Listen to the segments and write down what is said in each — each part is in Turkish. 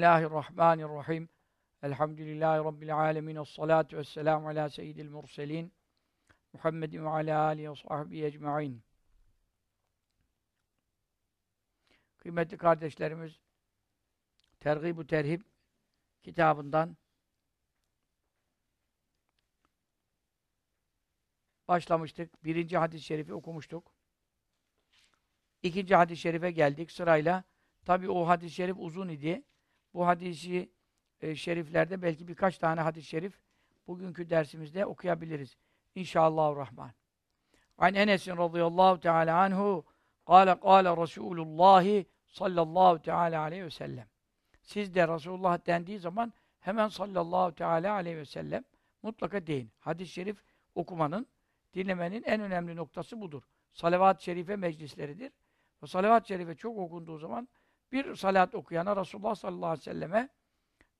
Bismillahirrahmanirrahim. Elhamdülillahi Rabbil alemin. Esselatu vesselamu ala seyyidil murselin. Muhammedin ve ala alihi ve sahbihi ecma'in. Kıymetli kardeşlerimiz, Tergib-ü Terhib kitabından başlamıştık. Birinci hadis-i şerifi okumuştuk. İkinci hadis-i şerife geldik sırayla. Tabi o hadis-i şerif uzun idi. Bu hadisi e, şeriflerde belki birkaç tane hadis-i şerif bugünkü dersimizde okuyabiliriz. İnşallahurrahman. An Enes'in radıyallahu teala anhu Kale kâle Resulullah sallallahu teala aleyhi ve sellem. Siz de Resulullah dendiği zaman hemen sallallahu teala aleyhi ve sellem mutlaka deyin. Hadis-i şerif okumanın, dinlemenin en önemli noktası budur. Salavat-ı şerife meclisleridir. Ve salavat-ı şerife çok okunduğu zaman bir salat okuyana Resulullah sallallahu aleyhi ve selleme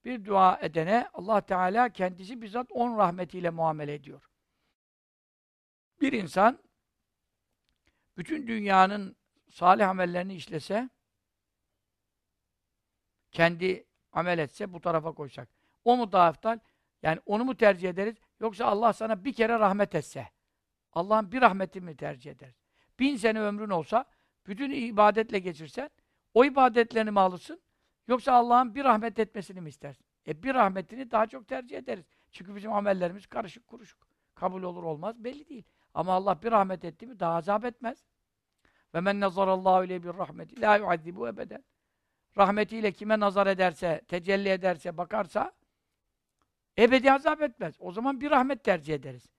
bir dua edene Allah Teala kendisi bizzat on rahmetiyle muamele ediyor. Bir insan bütün dünyanın salih amellerini işlese kendi amel etse bu tarafa koysak. O mu daha eftal? Yani onu mu tercih ederiz? Yoksa Allah sana bir kere rahmet etse. Allah'ın bir rahmetini mi tercih ederiz? Bin sene ömrün olsa bütün ibadetle geçirsen o ibadetlerini mi alırsın? Yoksa Allah'ın bir rahmet etmesini mi istersin? E bir rahmetini daha çok tercih ederiz. Çünkü bizim amellerimiz karışık kuruşuk. Kabul olur olmaz belli değil. Ama Allah bir rahmet etti mi daha azap etmez. Ve men nazarallahu ile bir rahmeti la yuazzibu ebeden. Rahmetiyle kime nazar ederse, tecelli ederse, bakarsa ebedi azap etmez. O zaman bir rahmet tercih ederiz.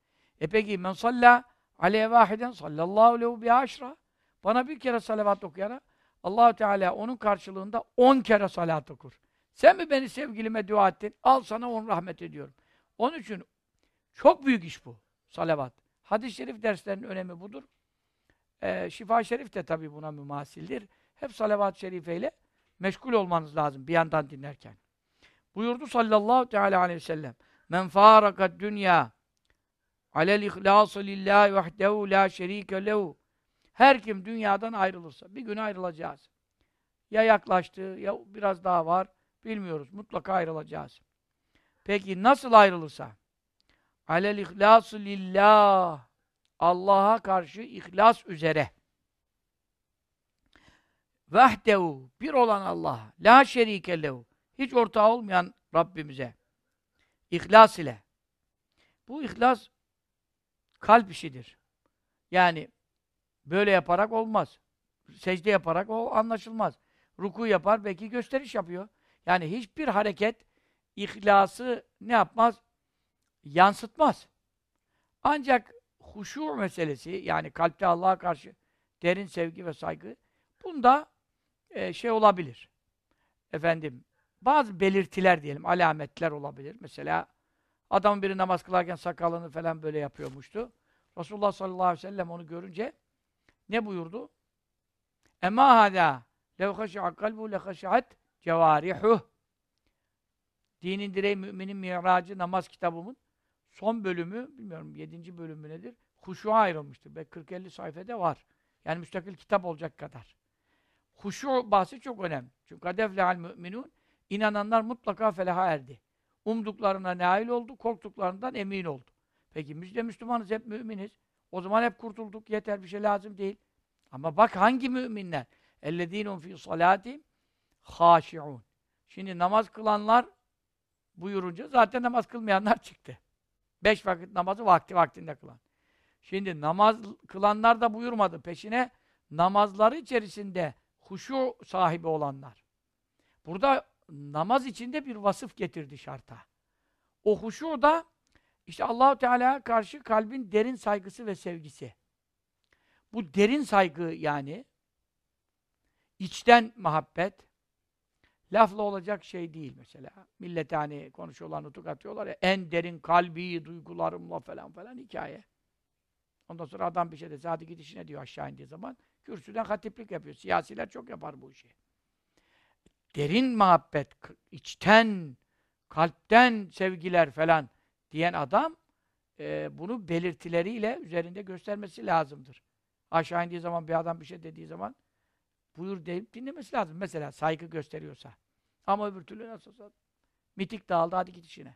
E peki men salla aleyhe vahiden sallallahu lehu bi aşra. Bana bir kere salavat okuyana allah Teala onun karşılığında on kere salat okur. Sen mi beni sevgilime dua ettin? Al sana on rahmet ediyorum. Onun için çok büyük iş bu. Salavat. Hadis-i şerif derslerinin önemi budur. Ee, Şifa-i Şerif de tabi buna mümasildir. Hep salavat-ı şerifeyle meşgul olmanız lazım bir yandan dinlerken. Buyurdu sallallahu teala aleyhi ve sellem. Men fârakat dünya alel ihlâsı lillahi vahdehu la şerîke lehu her kim dünyadan ayrılırsa, bir gün ayrılacağız. Ya yaklaştı, ya biraz daha var, bilmiyoruz. Mutlaka ayrılacağız. Peki nasıl ayrılırsa? Alel ihlasu lillah. Allah'a karşı ihlas üzere. Vahdehu. Bir olan Allah. La şerike lehu. Hiç ortağı olmayan Rabbimize. İhlas ile. Bu ihlas kalp işidir. Yani Böyle yaparak olmaz. Secde yaparak o anlaşılmaz. Ruku yapar, belki gösteriş yapıyor. Yani hiçbir hareket ihlası ne yapmaz? Yansıtmaz. Ancak huşu meselesi, yani kalpte Allah'a karşı derin sevgi ve saygı, bunda e, şey olabilir. Efendim, bazı belirtiler diyelim, alametler olabilir. Mesela adam biri namaz kılarken sakalını falan böyle yapıyormuştu. Resulullah sallallahu aleyhi ve sellem onu görünce ne buyurdu? Ema hâdâ lev haşi'a kalbu le haşi'at cevârihuh Dinin direği müminin miracı namaz kitabımın son bölümü, bilmiyorum yedinci bölümü nedir? Huşu'a ayrılmıştır. Ve 40-50 sayfada var. Yani müstakil kitap olacak kadar. Huşu bahsi çok önemli. Çünkü kadeflehal müminun inananlar mutlaka felaha erdi. Umduklarına nail oldu, korktuklarından emin oldu. Peki biz de Müslümanız, hep müminiz. O zaman hep kurtulduk. Yeter bir şey lazım değil. Ama bak hangi müminler? اَلَّذ۪ينُمْ ف۪ي صَلَاتِهِمْ خَاشِعُونَ Şimdi namaz kılanlar buyurunca zaten namaz kılmayanlar çıktı. Beş vakit namazı vakti vaktinde kılan. Şimdi namaz kılanlar da buyurmadı. Peşine namazları içerisinde huşu sahibi olanlar. Burada namaz içinde bir vasıf getirdi şarta. O huşu da işte Allahu Teala'ya karşı kalbin derin saygısı ve sevgisi. Bu derin saygı yani içten muhabbet lafla olacak şey değil mesela. Millet hani konuşuyorlar, nutuk atıyorlar ya en derin kalbi duygularımla falan falan hikaye. Ondan sonra adam bir şey dese hadi git işine diyor aşağı indiği zaman. Kürsüden hatiplik yapıyor. Siyasiler çok yapar bu işi. Derin muhabbet, içten, kalpten sevgiler falan diyen adam e, bunu belirtileriyle üzerinde göstermesi lazımdır. Aşağı indiği zaman bir adam bir şey dediği zaman buyur deyip dinlemesi lazım. Mesela saygı gösteriyorsa. Ama öbür türlü nasılsa mitik dağıldı hadi git işine.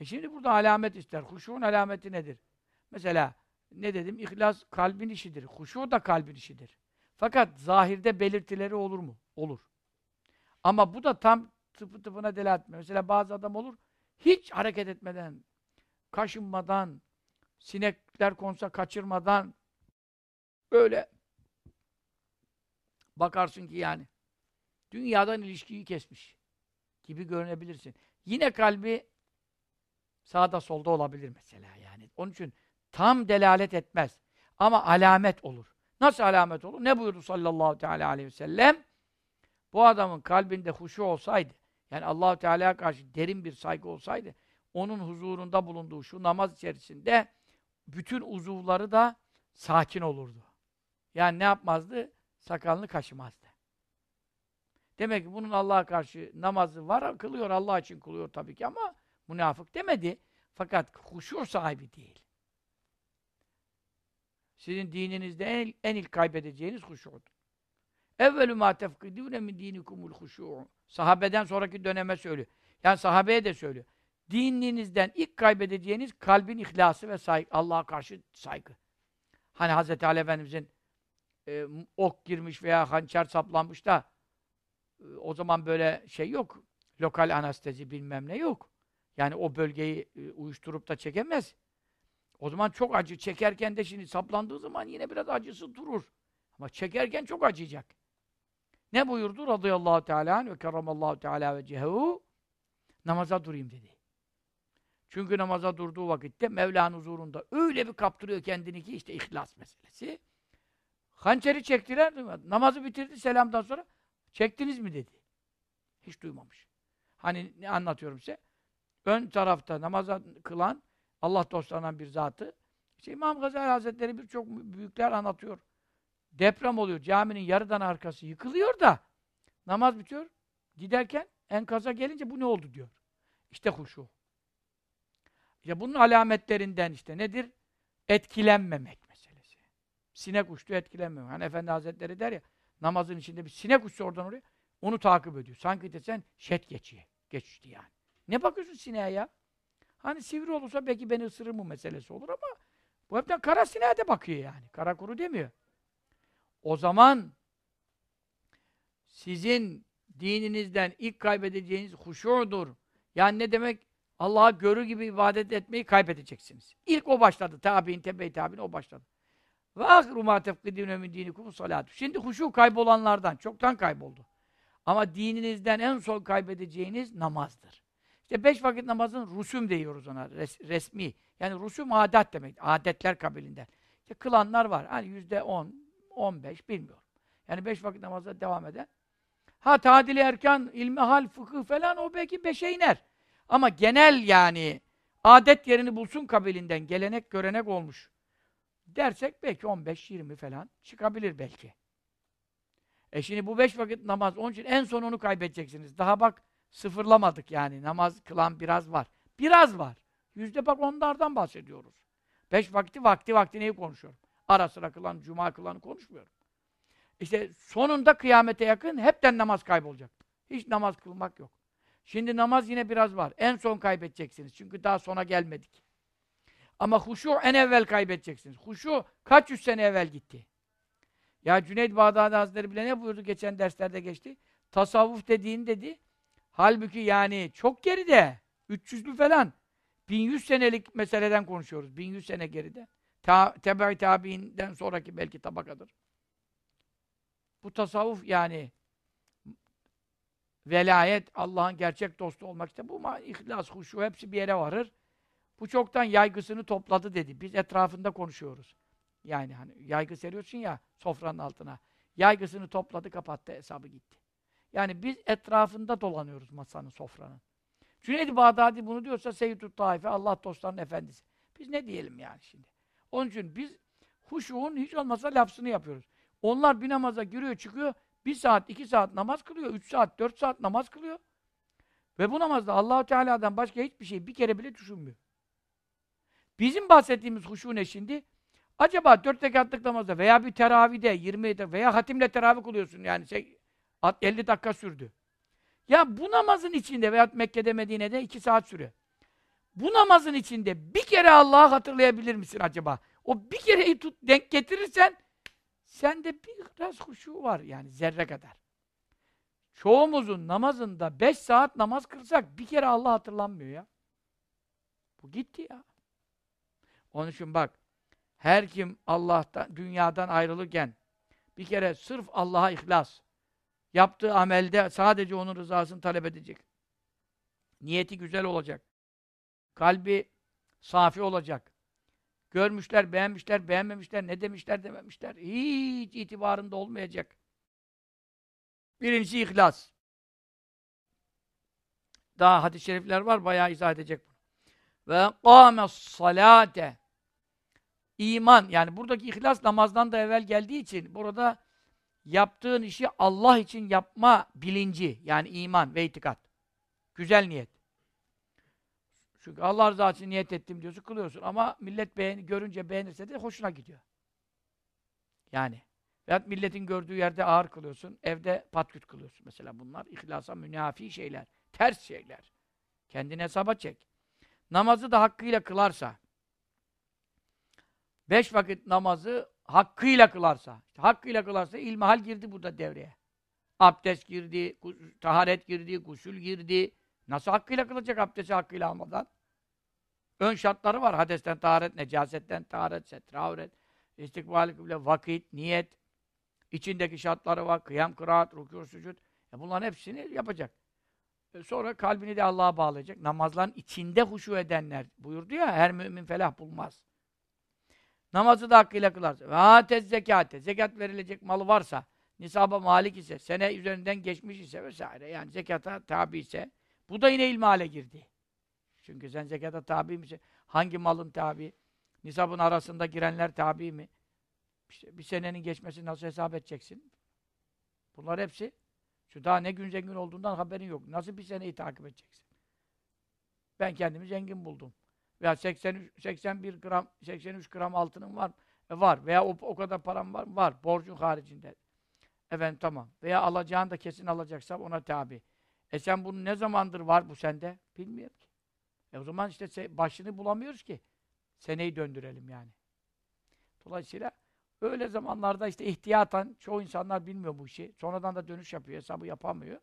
E şimdi burada alamet ister. Huşuğun alameti nedir? Mesela ne dedim? İhlas kalbin işidir. Huşu da kalbin işidir. Fakat zahirde belirtileri olur mu? Olur. Ama bu da tam tıpı tıpına delalet etmiyor. Mesela bazı adam olur, hiç hareket etmeden, kaşınmadan, sinekler konsa kaçırmadan, böyle bakarsın ki yani, dünyadan ilişkiyi kesmiş gibi görünebilirsin. Yine kalbi sağda solda olabilir mesela yani. Onun için tam delalet etmez. Ama alamet olur. Nasıl alamet olur? Ne buyurdu sallallahu teala aleyhi ve sellem? Bu adamın kalbinde huşu olsaydı, yani Allahu Teala'ya karşı derin bir saygı olsaydı, onun huzurunda bulunduğu şu namaz içerisinde bütün uzuvları da sakin olurdu. Yani ne yapmazdı? Sakalını kaşımazdı. Demek ki bunun Allah'a karşı namazı var, kılıyor, Allah için kılıyor tabii ki ama münafık demedi. Fakat huşu sahibi değil. Sizin dininizde en, en ilk kaybedeceğiniz huşudur. Evvelü ma tefkidûne min dinikumul huşû'u. Sahabeden sonraki döneme söylüyor. Yani sahabeye de söylüyor. Dininizden ilk kaybedeceğiniz kalbin ihlası ve saygı. Allah'a karşı saygı. Hani Hz. Ali Efendimiz'in e, ok girmiş veya hançer saplanmış da e, o zaman böyle şey yok. Lokal anestezi bilmem ne yok. Yani o bölgeyi e, uyuşturup da çekemez. O zaman çok acı. Çekerken de şimdi saplandığı zaman yine biraz acısı durur. Ama çekerken çok acıyacak. Ne buyurdu? Radıyallahu teala ve keramallahu teala ve cehu namaza durayım dedi. Çünkü namaza durduğu vakitte Mevla'nın huzurunda öyle bir kaptırıyor kendini ki işte ihlas meselesi. Hançeri çektiler. Namazı bitirdi selamdan sonra. Çektiniz mi dedi. Hiç duymamış. Hani ne anlatıyorum size? Ön tarafta namaza kılan Allah dostlarından bir zatı. İşte İmam Gazali Hazretleri birçok büyükler anlatıyor. Deprem oluyor. Caminin yarıdan arkası yıkılıyor da namaz bitiyor. Giderken enkaza gelince bu ne oldu diyor. İşte huşu. İşte bunun alametlerinden işte nedir? Etkilenmemek meselesi. Sinek uçtu etkilenmemek. Hani Efendi Hazretleri der ya namazın içinde bir sinek uçtu oradan oraya onu takip ediyor. Sanki de sen şet geçiyor. Geçti yani. Ne bakıyorsun sineğe ya? Hani sivri olursa belki beni ısırır mı meselesi olur ama bu hepten kara sineğe de bakıyor yani. Kara kuru demiyor. O zaman sizin dininizden ilk kaybedeceğiniz huşudur. Yani ne demek? Allah'a görü gibi ibadet etmeyi kaybedeceksiniz. İlk o başladı. Tabi'in, tebe-i tabi'in o başladı. Ve ahru ma tefkidîne min dinikum salatu. Şimdi huşu kaybolanlardan, çoktan kayboldu. Ama dininizden en son kaybedeceğiniz namazdır. İşte beş vakit namazın rusum diyoruz ona, res, resmi. Yani rusum adet demek, adetler kabilinden. İşte kılanlar var, hani yüzde on, on beş, bilmiyorum. Yani beş vakit namazda devam eden. Ha tadili erkan, ilmi hal, fıkıh falan o belki beşe iner. Ama genel yani adet yerini bulsun kabilinden, gelenek görenek olmuş. Dersek belki 15-20 falan çıkabilir belki. E şimdi bu beş vakit namaz, onun için en son onu kaybedeceksiniz. Daha bak sıfırlamadık yani. Namaz kılan biraz var. Biraz var. Yüzde bak onlardan bahsediyoruz. Beş vakti vakti vakti neyi konuşuyorum? Ara sıra kılan, cuma kılanı konuşmuyorum. İşte sonunda kıyamete yakın hepten namaz kaybolacak. Hiç namaz kılmak yok. Şimdi namaz yine biraz var. En son kaybedeceksiniz. Çünkü daha sona gelmedik. Ama huşu en evvel kaybedeceksiniz. Huşu kaç yüz sene evvel gitti. Ya Cüneyd Bağdadi Hazretleri bile ne buyurdu geçen derslerde geçti. Tasavvuf dediğin dedi. Halbuki yani çok geride. 300'lü falan. 1100 senelik meseleden konuşuyoruz. 1100 sene geride. Ta, Tebe-i tabiinden sonraki belki tabakadır. Bu tasavvuf yani velayet, Allah'ın gerçek dostu olmak işte bu ihlas, huşu hepsi bir yere varır. Bu çoktan yaygısını topladı dedi. Biz etrafında konuşuyoruz. Yani hani yaygı seriyorsun ya sofranın altına. Yaygısını topladı, kapattı, hesabı gitti. Yani biz etrafında dolanıyoruz masanın, sofranın. Cüneyd-i Bağdadi bunu diyorsa Seyyid-ü Taife, Allah dostlarının efendisi. Biz ne diyelim yani şimdi? Onun için biz huşuğun hiç olmazsa lafzını yapıyoruz. Onlar bir namaza giriyor, çıkıyor, bir saat, iki saat namaz kılıyor, üç saat, dört saat namaz kılıyor. Ve bu namazda Allahu Teala'dan başka hiçbir şey bir kere bile düşünmüyor. Bizim bahsettiğimiz huşu ne şimdi? Acaba dört rekatlık namazda veya bir teravide, 20 veya hatimle teravih kılıyorsun yani şey, 50 dakika sürdü. Ya bu namazın içinde veyahut Mekke'de Medine'de iki saat sürüyor. Bu namazın içinde bir kere Allah'ı hatırlayabilir misin acaba? O bir kereyi tut, denk getirirsen sende biraz huşu var yani zerre kadar. Çoğumuzun namazında beş saat namaz kılsak bir kere Allah hatırlanmıyor ya. Bu gitti ya. Onun için bak, her kim Allah'tan, dünyadan ayrılırken bir kere sırf Allah'a ihlas, yaptığı amelde sadece onun rızasını talep edecek. Niyeti güzel olacak. Kalbi safi olacak. Görmüşler, beğenmişler, beğenmemişler, ne demişler, dememişler. Hiç itibarında olmayacak. Birincisi ihlas. Daha hadis-i şerifler var, bayağı izah edecek bunu. Ve kâmes salate. İman, yani buradaki ihlas namazdan da evvel geldiği için burada yaptığın işi Allah için yapma bilinci, yani iman ve itikat. Güzel niyet. Çünkü Allah rızası için niyet ettim diyorsun, kılıyorsun. Ama millet beğeni, görünce beğenirse de hoşuna gidiyor. Yani. Veyahut milletin gördüğü yerde ağır kılıyorsun, evde patküt kılıyorsun. Mesela bunlar ihlasa münafi şeyler, ters şeyler. Kendine hesaba çek. Namazı da hakkıyla kılarsa, beş vakit namazı hakkıyla kılarsa, işte hakkıyla kılarsa ilmihal girdi burada devreye. Abdest girdi, taharet girdi, gusül girdi. Nasıl hakkıyla kılacak abdesti hakkıyla almadan? Ön şartları var. Hadesten taharet, necasetten taharet, setre, avret, istikbal kıble, vakit, niyet. İçindeki şartları var. Kıyam, kıraat, rükû, sücud. E bunların hepsini yapacak. E sonra kalbini de Allah'a bağlayacak. Namazların içinde huşu edenler buyurdu ya, her mümin felah bulmaz. Namazı da hakkıyla kılarsa. Ve atez zekate. Zekat verilecek malı varsa, nisaba malik ise, sene üzerinden geçmiş ise vesaire. Yani zekata tabi ise, bu da yine ilmale girdi. Çünkü sen zekata tabi misin? Hangi malın tabi? Nisabın arasında girenler tabi mi? İşte bir senenin geçmesi nasıl hesap edeceksin? Bunlar hepsi. Şu daha ne gün zengin olduğundan haberin yok. Nasıl bir seneyi takip edeceksin? Ben kendimi zengin buldum. Veya 80, 81 gram, 83 gram altının var? E var. Veya o, o kadar param var? Var. Borcun haricinde. Efendim tamam. Veya alacağın da kesin alacaksam ona tabi. E sen bunu ne zamandır var bu sende? Bilmiyorum. E o zaman işte başını bulamıyoruz ki. Seneyi döndürelim yani. Dolayısıyla öyle zamanlarda işte ihtiyatan çoğu insanlar bilmiyor bu işi. Sonradan da dönüş yapıyor, hesabı yapamıyor.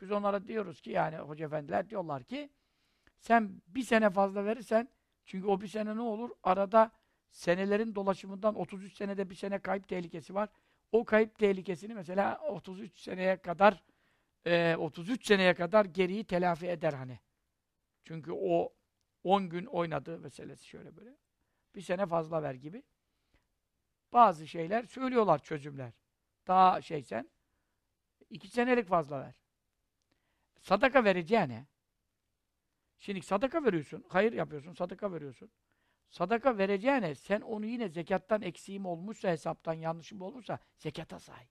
Biz onlara diyoruz ki yani hoca efendiler diyorlar ki sen bir sene fazla verirsen çünkü o bir sene ne olur? Arada senelerin dolaşımından 33 senede bir sene kayıp tehlikesi var. O kayıp tehlikesini mesela 33 seneye kadar e, 33 seneye kadar geriyi telafi eder hani. Çünkü o 10 gün oynadı meselesi şöyle böyle. Bir sene fazla ver gibi. Bazı şeyler söylüyorlar çözümler. Daha şeysen iki senelik fazla ver. Sadaka vereceğine Şimdi sadaka veriyorsun, hayır yapıyorsun, sadaka veriyorsun. Sadaka vereceğine sen onu yine zekattan eksiğim olmuşsa, hesaptan yanlışım olmuşsa zekata say.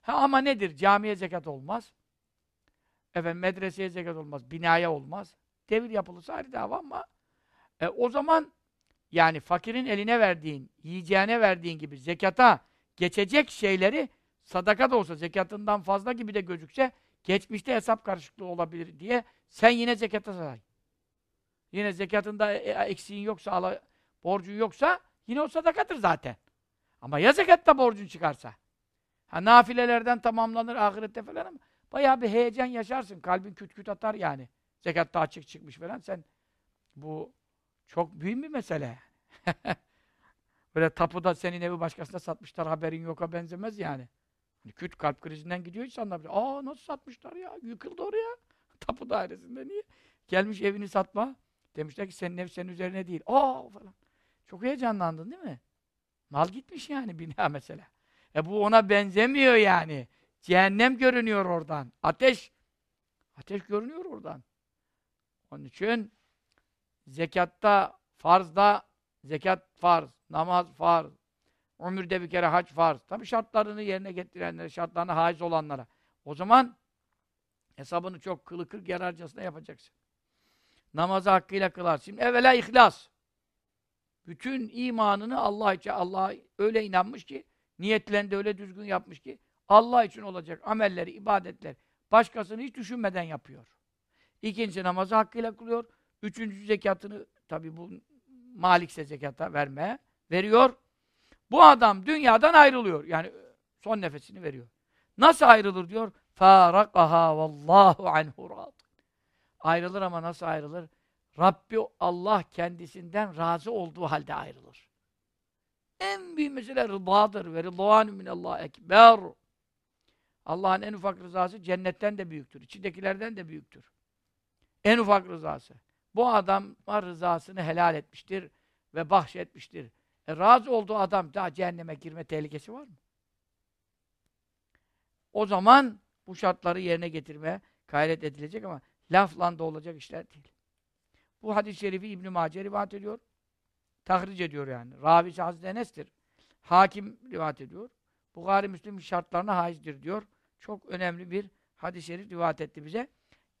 Ha ama nedir? Camiye zekat olmaz. Efendim medreseye zekat olmaz, binaya olmaz. Devir yapılırsa ayrı dava ama e, o zaman yani fakirin eline verdiğin, yiyeceğine verdiğin gibi zekata geçecek şeyleri sadaka da olsa zekatından fazla gibi de gözükse geçmişte hesap karışıklığı olabilir diye sen yine zekata say. Yine zekatında e, e, eksiğin yoksa, borcun yoksa yine o sadakadır zaten. Ama ya zekatta borcun çıkarsa? Ha nafilelerden tamamlanır ahirette falan ama bayağı bir heyecan yaşarsın. Kalbin küt küt atar yani. Zekatta açık çıkmış falan. Sen bu çok büyük bir mesele. Böyle tapuda senin evi başkasına satmışlar haberin yoka benzemez yani. Hani küt kalp krizinden gidiyor insanlar. Aa nasıl satmışlar ya? Yıkıldı oraya. Tapu dairesinde niye? Gelmiş evini satma. Demişler ki senin ev senin üzerine değil. Aa falan. Çok heyecanlandın değil mi? Mal gitmiş yani bina mesela. E bu ona benzemiyor yani. Cehennem görünüyor oradan. Ateş. Ateş görünüyor oradan. Onun için zekatta, farzda zekat farz, namaz farz, ömürde bir kere hac farz. Tabi şartlarını yerine getirenlere, şartlarına haiz olanlara. O zaman hesabını çok kılı kırk yararcasına yapacaksın. Namazı hakkıyla kılarsın. Şimdi evvela ihlas. Bütün imanını Allah için, Allah'a öyle inanmış ki, niyetlerini de öyle düzgün yapmış ki, Allah için olacak amelleri, ibadetler, Başkasını hiç düşünmeden yapıyor. İkinci namazı hakkıyla kılıyor. Üçüncü zekatını tabi bu malikse zekata vermeye veriyor. Bu adam dünyadan ayrılıyor. Yani son nefesini veriyor. Nasıl ayrılır diyor? Farakaha vallahu anhu rad. Ayrılır ama nasıl ayrılır? Rabbi Allah kendisinden razı olduğu halde ayrılır. En büyük mesele rıdadır ve rıdvanu minallah ekber. Allah'ın en ufak rızası cennetten de büyüktür. İçindekilerden de büyüktür. En ufak rızası. Bu adam rızasını helal etmiştir ve bahşetmiştir. E, razı olduğu adam daha cehenneme girme tehlikesi var mı? O zaman bu şartları yerine getirmeye gayret edilecek ama lafla da olacak işler değil. Bu hadis-i şerifi İbn-i Mace rivayet ediyor. Tahric ediyor yani. Ravisi Hazreti Enes'tir. Hakim rivayet ediyor. Bukhari Müslim şartlarına haizdir diyor. Çok önemli bir hadis-i şerif rivayet etti bize.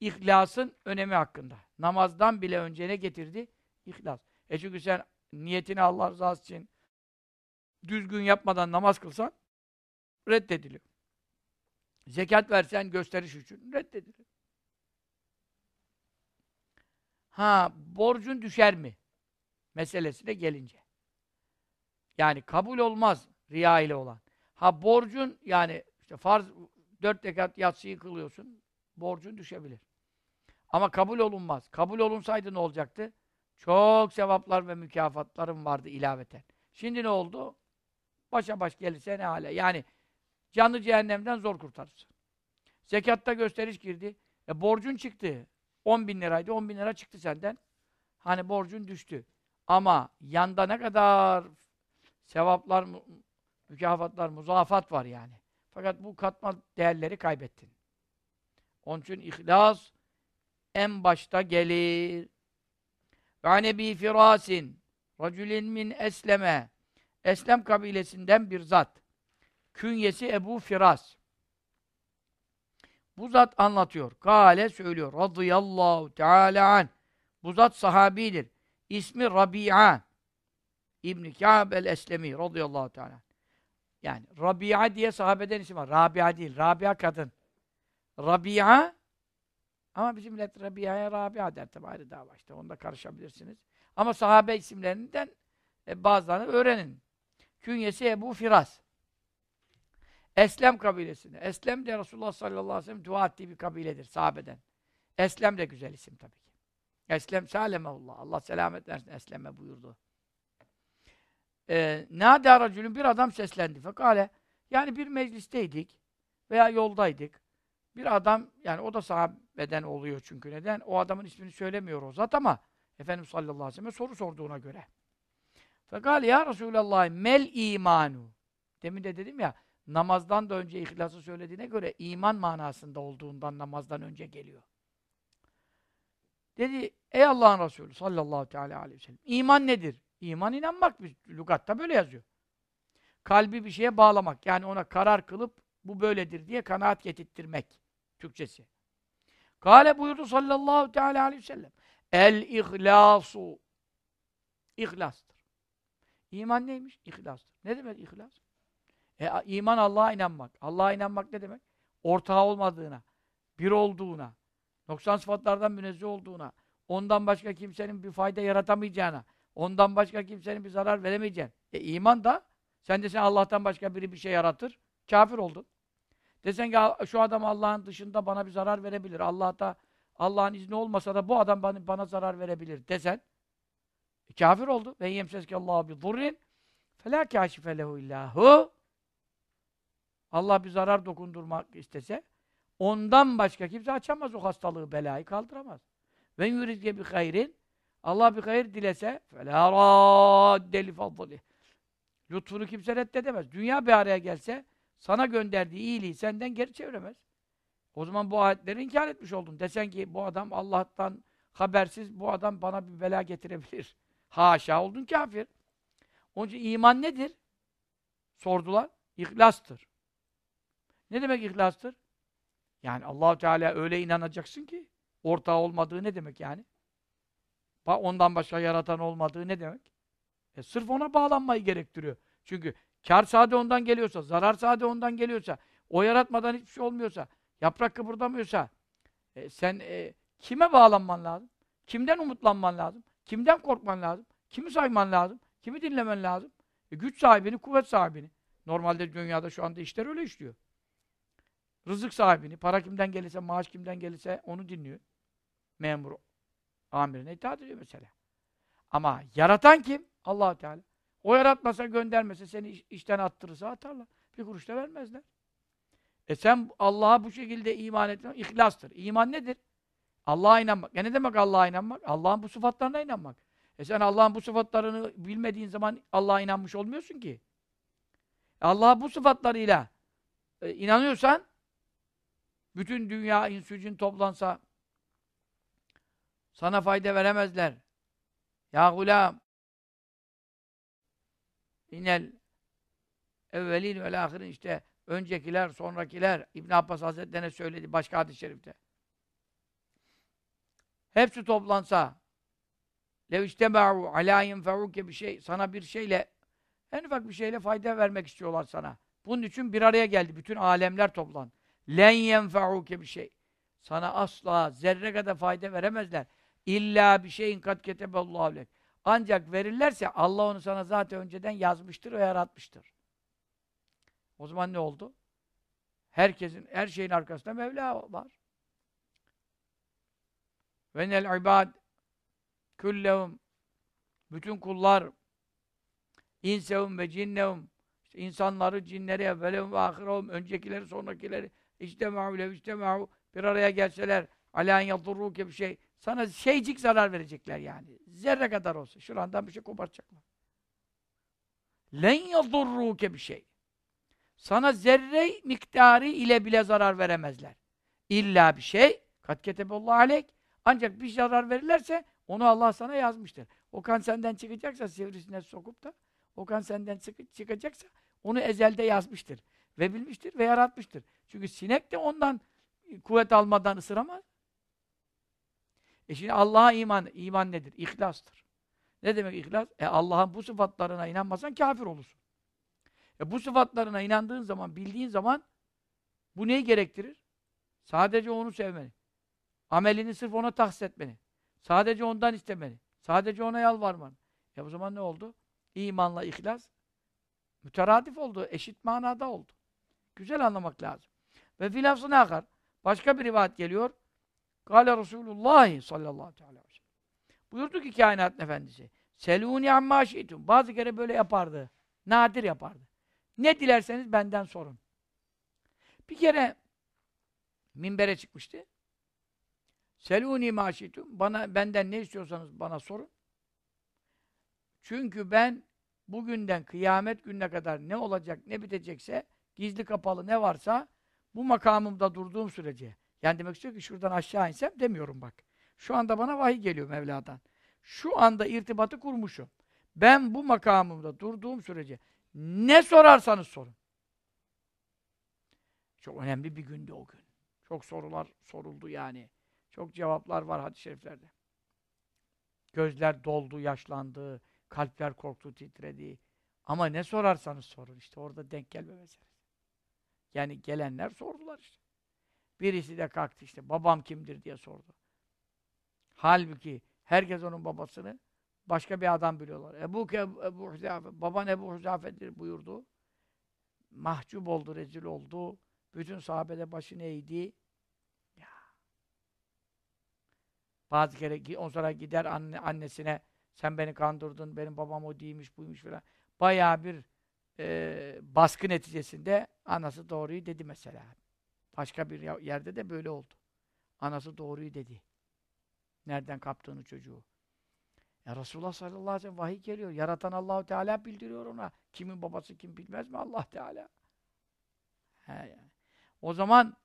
İhlasın önemi hakkında. Namazdan bile önce ne getirdi? İhlas. E çünkü sen niyetini Allah rızası için düzgün yapmadan namaz kılsan reddediliyor. Zekat versen gösteriş için reddedilir. Ha, borcun düşer mi? Meselesine gelince. Yani kabul olmaz riya ile olan. Ha borcun yani işte farz dört rekat yatsıyı kılıyorsun. Borcun düşebilir. Ama kabul olunmaz. Kabul olunsaydı ne olacaktı? Çok sevaplar ve mükafatlarım vardı ilaveten. Şimdi ne oldu? Başa baş gelirse ne hale? Yani canlı cehennemden zor kurtarırsın. Zekatta gösteriş girdi. E borcun çıktı. 10 bin liraydı. 10 bin lira çıktı senden. Hani borcun düştü. Ama yanda ne kadar sevaplar, mükafatlar, muzafat var yani. Fakat bu katma değerleri kaybettin. Onun için ihlas en başta gelir. Ve nebi firasin racülin min esleme Eslem kabilesinden bir zat. Künyesi Ebu Firas. Bu zat anlatıyor. Kale söylüyor. Radıyallahu teala an. Bu zat sahabidir. İsmi Rabia. İbn-i Kâb el-Eslemi radıyallahu teala. Yani Rabia diye sahabeden isim var. Rabia değil. Rabia kadın. Rabia ama bizim millet Rabia'ya Rabia der tabi ayrı dava işte. Onda karışabilirsiniz. Ama sahabe isimlerinden e, bazılarını öğrenin. Künyesi Ebu Firas. Eslem kabilesinde. Eslem de Resulullah sallallahu aleyhi ve sellem dua ettiği bir kabiledir sahabeden. Eslem de güzel isim tabii ki. Eslem salemehullah. Allah selamet versin Eslem'e buyurdu. Nâdâ racülün bir adam seslendi. Fekale yani bir meclisteydik veya yoldaydık. Bir adam yani o da sahabeden oluyor çünkü neden? O adamın ismini söylemiyor o zat ama Efendimiz sallallahu aleyhi ve sellem soru sorduğuna göre. Fekale ya Resulallah mel imanu. Demin de dedim ya namazdan da önce ihlası söylediğine göre iman manasında olduğundan namazdan önce geliyor. Dedi, ey Allah'ın Resulü sallallahu teala aleyhi ve sellem, iman nedir? İman inanmak, lügatta böyle yazıyor. Kalbi bir şeye bağlamak, yani ona karar kılıp bu böyledir diye kanaat getirttirmek, Türkçesi. Kale buyurdu sallallahu teala aleyhi ve sellem, el ihlasu, İhlastır. İman neymiş? İhlastır. Ne demek ihlas? E, iman Allah'a inanmak. Allah'a inanmak ne demek? Ortağı olmadığına, bir olduğuna, noksan sıfatlardan münezzeh olduğuna, ondan başka kimsenin bir fayda yaratamayacağına, ondan başka kimsenin bir zarar veremeyeceğine. E iman da, sen desen Allah'tan başka biri bir şey yaratır, kafir oldun. Desen ki şu adam Allah'ın dışında bana bir zarar verebilir. Allah'ta Allah'ın izni olmasa da bu adam bana, bana zarar verebilir desen e, kafir oldu. Ve yemseski Allahu bi zurrin felâ kâşife lehu illâhu Allah bir zarar dokundurmak istese ondan başka kimse açamaz o hastalığı, belayı kaldıramaz. Ve yuridke bir hayrin Allah bir hayır dilese فَلَا رَادَّ لِفَضْلِهِ Lütfunu kimse reddedemez. Dünya bir araya gelse sana gönderdiği iyiliği senden geri çeviremez. O zaman bu ayetleri inkar etmiş oldun. Desen ki bu adam Allah'tan habersiz bu adam bana bir bela getirebilir. Haşa oldun kafir. Onun için iman nedir? Sordular. İhlastır. Ne demek ihlastır? Yani allah Teala öyle inanacaksın ki ortağı olmadığı ne demek yani? Ondan başka yaratan olmadığı ne demek? E sırf ona bağlanmayı gerektiriyor. Çünkü kar sade ondan geliyorsa, zarar sade ondan geliyorsa, o yaratmadan hiçbir şey olmuyorsa, Yaprak kıpırdamıyorsa e, sen e, kime bağlanman lazım? Kimden umutlanman lazım? Kimden korkman lazım? Kimi sayman lazım? Kimi dinlemen lazım? E, güç sahibini, kuvvet sahibini. Normalde dünyada şu anda işler öyle işliyor. Rızık sahibini, para kimden gelirse, maaş kimden gelirse onu dinliyor. Memur amirine itaat ediyor mesela. Ama yaratan kim? allah Teala. O yaratmasa, göndermese, seni iş- işten attırırsa atarlar. Bir kuruş da vermezler. E sen Allah'a bu şekilde iman etmek, ihlastır. İman nedir? Allah'a inanmak. Ya ne demek Allah'a inanmak? Allah'ın bu sıfatlarına inanmak. E sen Allah'ın bu sıfatlarını bilmediğin zaman Allah'a inanmış olmuyorsun ki. Allah'a bu sıfatlarıyla e, inanıyorsan bütün dünya insücün toplansa sana fayda veremezler. Ya gulam inel evvelin ve ahirin işte öncekiler, sonrakiler İbn Abbas Hazretleri'ne söyledi başka hadis-i şerifte. Hepsi toplansa lev istema'u alâ yenfe'uke bir şey sana bir şeyle en ufak bir şeyle fayda vermek istiyorlar sana. Bunun için bir araya geldi. Bütün alemler toplan. Len yenfe'uke bir şey. Sana asla zerre kadar fayda veremezler. İlla bir şeyin kat keteballahu lek. Ancak verirlerse Allah onu sana zaten önceden yazmıştır ve yaratmıştır. O zaman ne oldu? Herkesin, her şeyin arkasında Mevla var. Ve nel ibad küllehum bütün kullar insevum ve cinnehum işte insanları, cinleri, evvelehum ve ahirehum öncekileri, sonrakileri içtemâhu lev içtemâhu bir araya gelseler alâ yadurrûke bir şey sana şeycik zarar verecekler yani. Zerre kadar olsa. Şurandan bir şey kopartacaklar. Len yadurrûke bir şey. Sana zerre miktarı ile bile zarar veremezler. İlla bir şey. Kat ketebullahu aleyk. Ancak bir zarar verirlerse onu Allah sana yazmıştır. O kan senden çıkacaksa sivrisine sokup da o kan senden çık çıkacaksa onu ezelde yazmıştır. Ve bilmiştir ve yaratmıştır. Çünkü sinek de ondan kuvvet almadan ısıramaz. E şimdi Allah'a iman, iman nedir? İhlastır. Ne demek ihlas? E Allah'ın bu sıfatlarına inanmasan kafir olursun. E bu sıfatlarına inandığın zaman, bildiğin zaman bu neyi gerektirir? Sadece onu sevmeni. Amelini sırf ona tahsis etmeni. Sadece ondan istemeni. Sadece ona yalvarman. E o zaman ne oldu? İmanla ihlas müteradif oldu. Eşit manada oldu. Güzel anlamak lazım. Ve filafsına akar. Başka bir rivayet geliyor. Kale Resulullah sallallahu aleyhi ve sellem. Buyurdu ki kainat efendisi. Selûni amma şi'tum. Bazı kere böyle yapardı. Nadir yapardı. Ne dilerseniz benden sorun. Bir kere minbere çıkmıştı. Selûni ma. Bana, benden ne istiyorsanız bana sorun. Çünkü ben bugünden kıyamet gününe kadar ne olacak, ne bitecekse, gizli kapalı ne varsa bu makamımda durduğum sürece yani demek istiyor ki şuradan aşağı insem demiyorum bak. Şu anda bana vahiy geliyor Mevla'dan. Şu anda irtibatı kurmuşum. Ben bu makamımda durduğum sürece ne sorarsanız sorun. Çok önemli bir gündü o gün. Çok sorular soruldu yani. Çok cevaplar var hadis-i şeriflerde. Gözler doldu, yaşlandı, kalpler korktu, titredi. Ama ne sorarsanız sorun. işte orada denk gelme meselesi. Yani gelenler sordular işte. Birisi de kalktı işte babam kimdir diye sordu. Halbuki herkes onun babasını başka bir adam biliyorlar. Ebu, Ebu Hüzafe, baban Ebu Hüzafe'dir buyurdu. Mahcup oldu, rezil oldu. Bütün sahabede başını eğdi. Ya. Bazı kere on sonra gider anne, annesine sen beni kandırdın, benim babam o değilmiş, buymuş falan. Bayağı bir e, baskı neticesinde anası doğruyu dedi mesela. Başka bir yerde de böyle oldu. Anası doğruyu dedi. Nereden kaptığını çocuğu. Ya Resulullah sallallahu aleyhi ve sellem vahiy geliyor. Yaratan Allahu Teala bildiriyor ona. Kimin babası kim bilmez mi Allah Teala? He yani. O zaman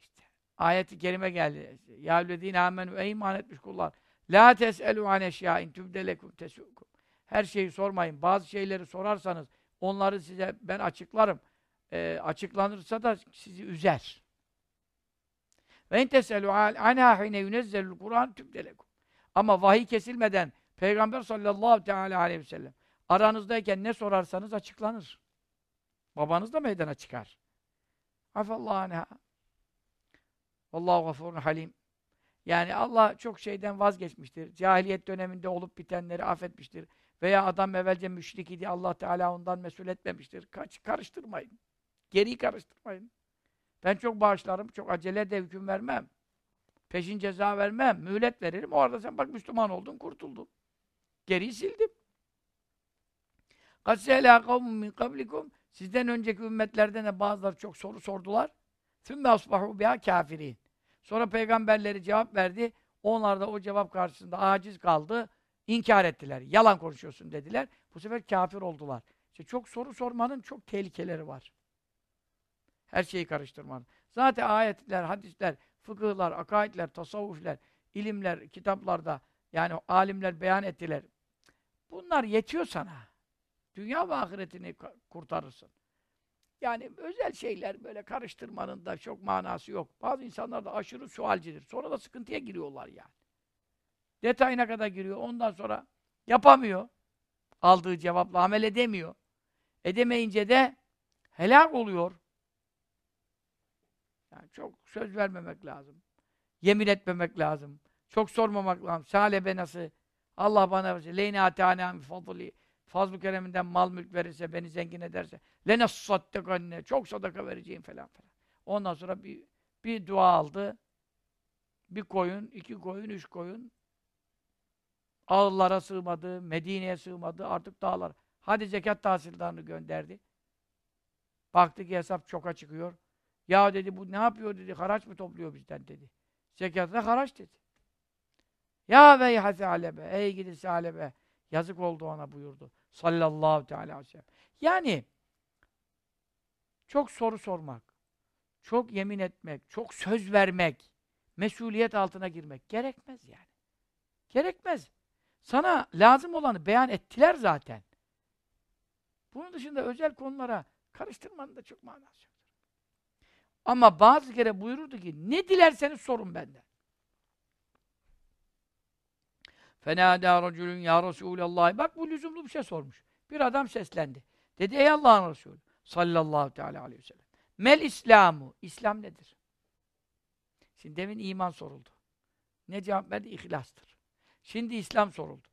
işte ayeti kerime geldi. Ya ellezine amenu ey iman etmiş kullar. La tes'elu an eşya'in tübdelekum tesukum. Her şeyi sormayın. Bazı şeyleri sorarsanız onları size ben açıklarım. E, açıklanırsa da sizi üzer. Ve in tes'elu anha hine yunezzelul Kur'an tübdelekum. Ama vahiy kesilmeden Peygamber sallallahu teala aleyhi ve sellem aranızdayken ne sorarsanız açıklanır. Babanız da meydana çıkar. Afallahu anha. Allahu gafurun halim. Yani Allah çok şeyden vazgeçmiştir. Cahiliyet döneminde olup bitenleri affetmiştir. Veya adam evvelce müşrik idi. Allah Teala ondan mesul etmemiştir. Kaç karıştırmayın. Geriyi karıştırmayın. Ben çok bağışlarım. Çok acele de hüküm vermem. Peşin ceza vermem. Mühlet veririm. O arada sen bak Müslüman oldun, kurtuldun. Geriyi sildim. قَسَّلَا قَوْمٌ مِنْ قَبْلِكُمْ Sizden önceki ümmetlerden de bazıları çok soru sordular. ثُمَّ أَصْبَحُوا بِهَا kafirin. Sonra peygamberleri cevap verdi. Onlar da o cevap karşısında aciz kaldı. İnkar ettiler. Yalan konuşuyorsun dediler. Bu sefer kafir oldular. İşte çok soru sormanın çok tehlikeleri var. Her şeyi karıştırmanın. Zaten ayetler, hadisler, fıkıhlar, akaidler, tasavvufler, ilimler, kitaplarda yani alimler beyan ettiler. Bunlar yetiyor sana. Dünya ve ahiretini kurtarırsın. Yani özel şeyler böyle karıştırmanın da çok manası yok. Bazı insanlar da aşırı sualcidir. Sonra da sıkıntıya giriyorlar yani. Detayına kadar giriyor. Ondan sonra yapamıyor. Aldığı cevapla amel edemiyor. Edemeyince de helak oluyor. Yani çok söz vermemek lazım. Yemin etmemek lazım. Çok sormamak lazım. Salebe nasıl? Allah bana verirse. Leyne atâne fadli. Fazl-ı kereminden mal mülk verirse, beni zengin ederse. Lene saddekanne. Çok sadaka vereceğim falan falan. Ondan sonra bir, bir dua aldı. Bir koyun, iki koyun, üç koyun. Ağıllara sığmadı, Medine'ye sığmadı, artık dağlar. Hadi zekat tahsildarını gönderdi. Baktı ki hesap çoka çıkıyor. Ya dedi bu ne yapıyor dedi, haraç mı topluyor bizden dedi. Zekatına haraç dedi. Ya veyhâse alebe, ey gidi salebe. Yazık oldu ona buyurdu. Sallallahu teala aleyhi ve sellem. Yani çok soru sormak, çok yemin etmek, çok söz vermek, mesuliyet altına girmek gerekmez yani. Gerekmez. Sana lazım olanı beyan ettiler zaten. Bunun dışında özel konulara karıştırmanın da çok manası yoktur. Ama bazı kere buyururdu ki ne dilerseniz sorun benden. Fenâdâ racülün ya Resûlallah. Bak bu lüzumlu bir şey sormuş. Bir adam seslendi. Dedi ey Allah'ın Resulü sallallahu teala aleyhi ve sellem. Mel İslamu. İslam nedir? Şimdi demin iman soruldu. Ne cevap verdi? İhlastır. Şimdi İslam soruldu.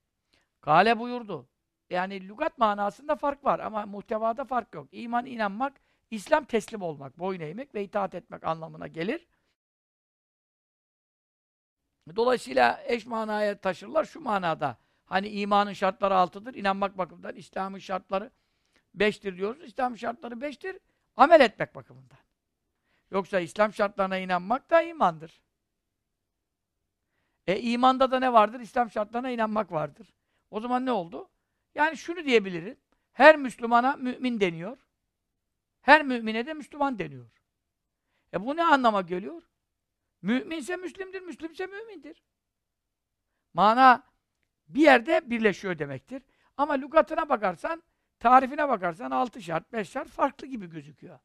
Kale buyurdu. Yani lügat manasında fark var ama muhtevada fark yok. İman inanmak, İslam teslim olmak, boyun eğmek ve itaat etmek anlamına gelir. Dolayısıyla eş manaya taşırlar şu manada. Hani imanın şartları altıdır, inanmak bakımından. İslam'ın şartları beştir diyoruz. İslam'ın şartları beştir, amel etmek bakımından. Yoksa İslam şartlarına inanmak da imandır. E imanda da ne vardır? İslam şartlarına inanmak vardır. O zaman ne oldu? Yani şunu diyebiliriz. Her Müslümana mümin deniyor. Her mümine de Müslüman deniyor. E bu ne anlama geliyor? Müminse Müslim'dir, Müslimse mümindir. Mana bir yerde birleşiyor demektir. Ama lügatına bakarsan, tarifine bakarsan altı şart, beş şart farklı gibi gözüküyor.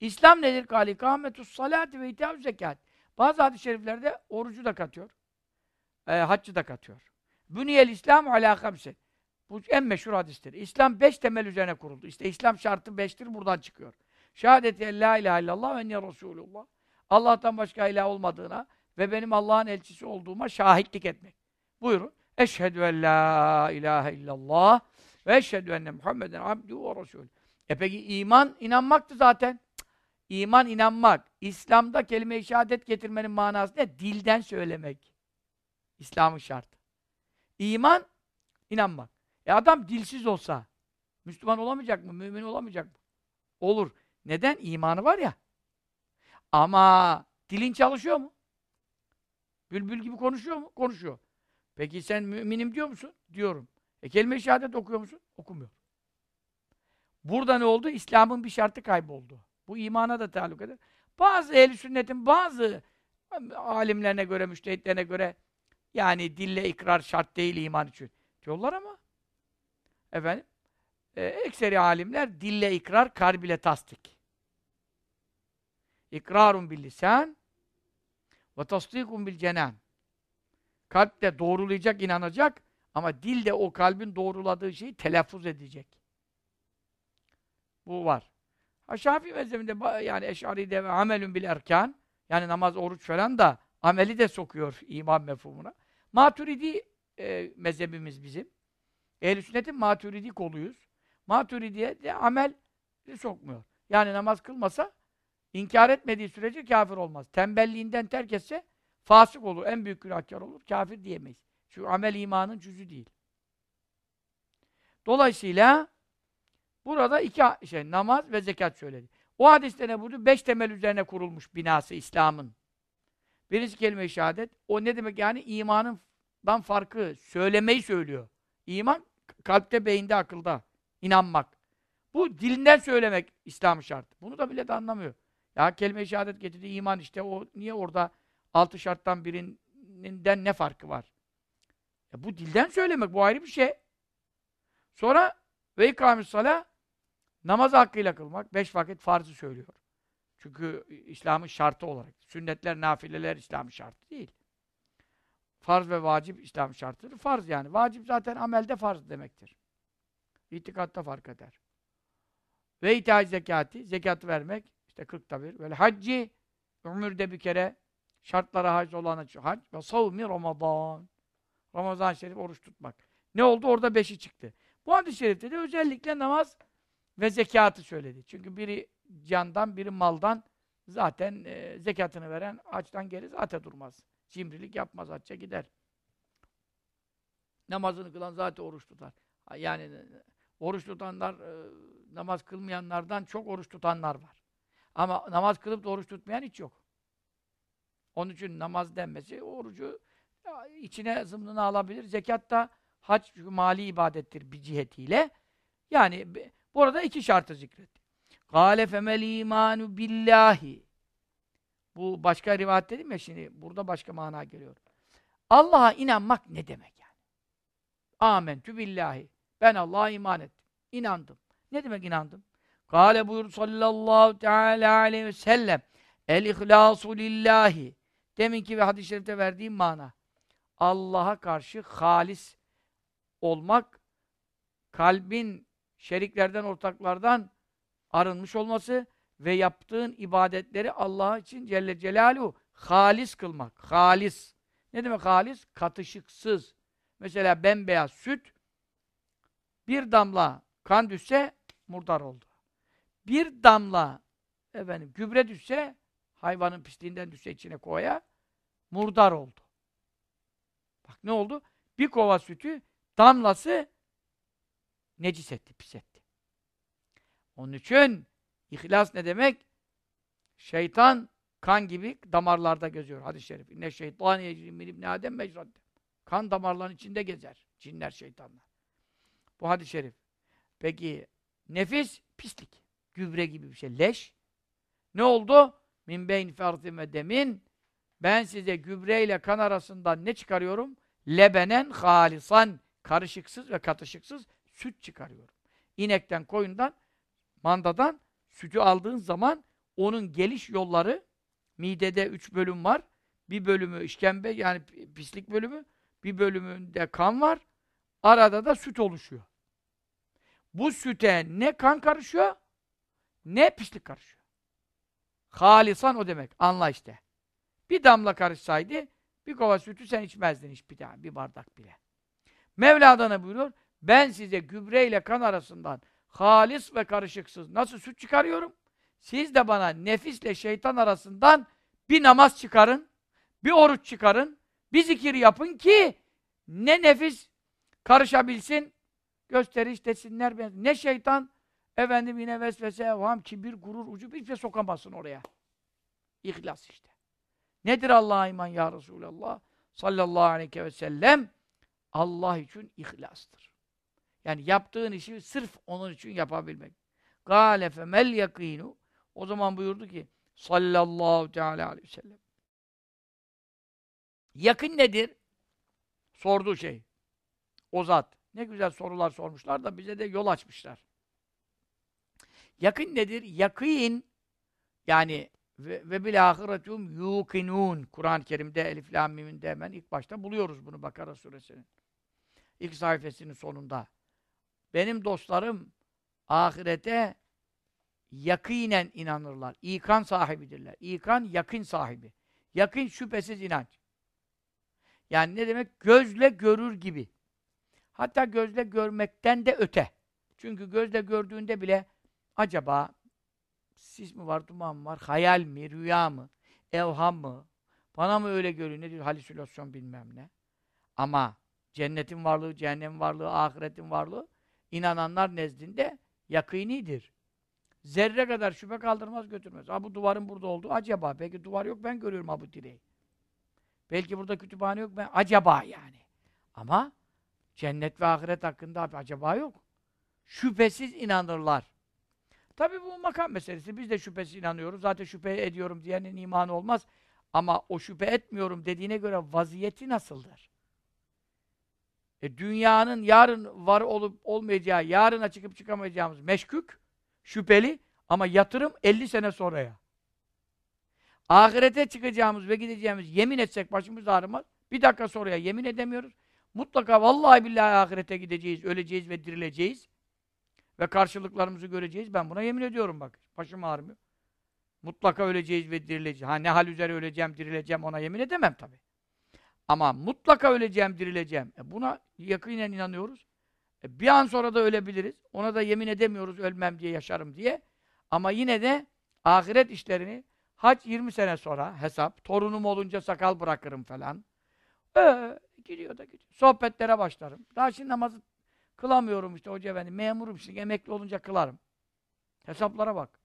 İslam nedir? Kâli kâmetus salâti ve itâv zekat. Bazı hadis-i şeriflerde orucu da katıyor. E, haccı da katıyor. Büniyel İslam alâ hamse. Bu en meşhur hadistir. İslam beş temel üzerine kuruldu. İşte İslam şartı beştir, buradan çıkıyor. Şehadeti en la ilahe illallah ve enne Resulullah. Allah'tan başka ilah olmadığına ve benim Allah'ın elçisi olduğuma şahitlik etmek. Buyurun. Eşhedü en la ilahe illallah ve eşhedü enne Muhammeden abdü ve resul. E peki iman inanmaktı zaten. İman inanmak. İslam'da kelime-i şehadet getirmenin manası ne? Dilden söylemek. İslam'ın şartı. İman inanmak. E adam dilsiz olsa Müslüman olamayacak mı? Mümin olamayacak mı? Olur. Neden? İmanı var ya. Ama dilin çalışıyor mu? Bülbül gibi konuşuyor mu? Konuşuyor. Peki sen müminim diyor musun? Diyorum. E kelime-i şehadet okuyor musun? Okumuyor. Burada ne oldu? İslam'ın bir şartı kayboldu. Bu imana da taluk eder. Bazı ehl sünnetin bazı alimlerine göre, müştehitlerine göre yani dille ikrar şart değil iman için. Diyorlar ama efendim e, ekseri alimler dille ikrar, kalb ile tasdik. İkrarun bil lisan ve tasdikun bil cenan. Kalp de doğrulayacak, inanacak ama dil de o kalbin doğruladığı şeyi telaffuz edecek. Bu var. Ha Şafii mezhebinde yani Eş'ari'de ve amelün bil erkan Yani namaz, oruç falan da ameli de sokuyor iman mefhumuna. Maturidi e, mezhebimiz bizim. Ehl-i sünnetin maturidi koluyuz. Maturidiye de amel sokmuyor. Yani namaz kılmasa inkar etmediği sürece kafir olmaz. Tembelliğinden terk etse fasık olur. En büyük günahkar olur. Kafir diyemeyiz. Çünkü amel imanın cüzü değil. Dolayısıyla burada iki şey namaz ve zekat söyledi. O hadiste ne buyurdu? Beş temel üzerine kurulmuş binası İslam'ın. Birincisi kelime-i. O ne demek yani? İmanından farkı. Söylemeyi söylüyor. İman kalpte, beyinde, akılda. inanmak. Bu dilinden söylemek İslam şart. Bunu da bile de anlamıyor. Ya kelime-i şehadet getirdi iman işte o niye orada altı şarttan birinden ne farkı var? Ya bu dilden söylemek bu ayrı bir şey. Sonra ve sala namaz hakkıyla kılmak. Beş vakit farzı söylüyor. Çünkü İslam'ın şartı olarak. Sünnetler, nafileler İslam'ın şartı değil. Farz ve vacip İslam şartıdır. Farz yani. Vacip zaten amelde farz demektir. İtikatta fark eder. Ve itaat zekati, zekatı vermek, işte kırkta bir. Böyle hacci, ömürde bir kere şartlara hac olan hac ve savmi Ramazan. Ramazan şerif oruç tutmak. Ne oldu? Orada beşi çıktı. Bu hadis-i şerifte de özellikle namaz ve zekatı söyledi. Çünkü biri candan, biri maldan zaten e, zekatını veren açtan geri zaten durmaz. Cimrilik yapmaz, hacca gider. Namazını kılan zaten oruç tutar. Yani e, oruç tutanlar, e, namaz kılmayanlardan çok oruç tutanlar var. Ama namaz kılıp da oruç tutmayan hiç yok. Onun için namaz denmesi orucu içine zımnını alabilir. Zekat da hac mali ibadettir bir cihetiyle. Yani burada iki şartı zikretti. Kâle femel imanu billahi. Bu başka rivayet dedim ya şimdi burada başka mana geliyor. Allah'a inanmak ne demek yani? Amentü billahi. Ben Allah'a iman ettim. İnandım. Ne demek inandım? Kale buyur sallallahu teala aleyhi ve sellem El ihlasu lillahi Deminki ve hadis-i şerifte verdiğim mana. Allah'a karşı halis olmak, kalbin şeriklerden, ortaklardan arınmış olması ve yaptığın ibadetleri Allah için Celle Celaluhu halis kılmak. Halis. Ne demek halis? Katışıksız. Mesela bembeyaz süt bir damla kan düşse murdar oldu. Bir damla efendim gübre düşse hayvanın pisliğinden düşse içine koya murdar oldu. Bak ne oldu? Bir kova sütü damlası necis etti, pis etti. Onun için ihlas ne demek? Şeytan kan gibi damarlarda geziyor. Hadis-i şerif. Ne şeytan yecrimil ibn adem mecradde. Kan damarların içinde gezer. Cinler, şeytanlar. Bu hadis-i şerif. Peki nefis pislik. Gübre gibi bir şey. Leş. Ne oldu? Min beyn ferdi ve demin ben size gübreyle kan arasından ne çıkarıyorum? Lebenen halisan karışıksız ve katışıksız süt çıkarıyorum. İnekten, koyundan, mandadan sütü aldığın zaman onun geliş yolları midede üç bölüm var. Bir bölümü işkembe yani pislik bölümü, bir bölümünde kan var. Arada da süt oluşuyor. Bu süte ne kan karışıyor ne pislik karışıyor. Halisan o demek. Anla işte. Bir damla karışsaydı bir kova sütü sen içmezdin hiçbir tane, bir bardak bile. Mevla'da ne buyuruyor? Ben size gübre ile kan arasından halis ve karışıksız nasıl süt çıkarıyorum? Siz de bana nefisle şeytan arasından bir namaz çıkarın, bir oruç çıkarın, bir zikir yapın ki ne nefis karışabilsin, gösteriş desinler, ne şeytan efendim yine vesvese, evham, kibir, gurur, ucu bir şey sokamazsın oraya. İhlas işte. Nedir Allah'a iman ya Resulallah? Sallallahu aleyhi ve sellem Allah için ihlastır. Yani yaptığın işi sırf onun için yapabilmek. Gâle femel yakînu O zaman buyurdu ki sallallahu teala aleyhi ve sellem. Yakın nedir? Sorduğu şey. O zat. Ne güzel sorular sormuşlar da bize de yol açmışlar. Yakın nedir? Yakîn yani ve, ve bil ahiretum yuqinun. Kur'an-ı Kerim'de Elif Lam Mim'inde hemen ilk başta buluyoruz bunu Bakara suresinin. İlk sayfasının sonunda. Benim dostlarım ahirete yakinen inanırlar. İkan sahibidirler. İkan yakın sahibi. Yakın şüphesiz inanç. Yani ne demek? Gözle görür gibi. Hatta gözle görmekten de öte. Çünkü gözle gördüğünde bile acaba sis mi var, duman mı var, hayal mi, rüya mı, evham mı, bana mı öyle görünüyor, ne diyor, halüsinasyon bilmem ne. Ama cennetin varlığı, cehennemin varlığı, ahiretin varlığı inananlar nezdinde yakinidir. Zerre kadar şüphe kaldırmaz götürmez. Ha bu duvarın burada olduğu acaba. Belki duvar yok ben görüyorum ha bu direği. Belki burada kütüphane yok ben acaba yani. Ama cennet ve ahiret hakkında acaba yok. Şüphesiz inanırlar. Tabi bu makam meselesi. Biz de şüphesiz inanıyoruz. Zaten şüphe ediyorum diyenin imanı olmaz. Ama o şüphe etmiyorum dediğine göre vaziyeti nasıldır? E, dünyanın yarın var olup olmayacağı, yarına çıkıp çıkamayacağımız meşkük, şüpheli ama yatırım 50 sene sonraya. Ahirete çıkacağımız ve gideceğimiz yemin etsek başımız ağrımaz. Bir dakika sonraya yemin edemiyoruz. Mutlaka vallahi billahi ahirete gideceğiz, öleceğiz ve dirileceğiz. Ve karşılıklarımızı göreceğiz. Ben buna yemin ediyorum bak. Başım ağrımıyor. Mutlaka öleceğiz ve dirileceğiz. Ha ne hal üzere öleceğim, dirileceğim ona yemin edemem tabii. Ama mutlaka öleceğim, dirileceğim. E buna yakinen inanıyoruz. E bir an sonra da ölebiliriz. Ona da yemin edemiyoruz ölmem diye, yaşarım diye. Ama yine de ahiret işlerini hac 20 sene sonra hesap, torunum olunca sakal bırakırım falan. Ee, gidiyor da gidiyor. Sohbetlere başlarım. Daha şimdi namazı kılamıyorum işte hoca efendi. Memurum şimdi emekli olunca kılarım. Hesaplara bak.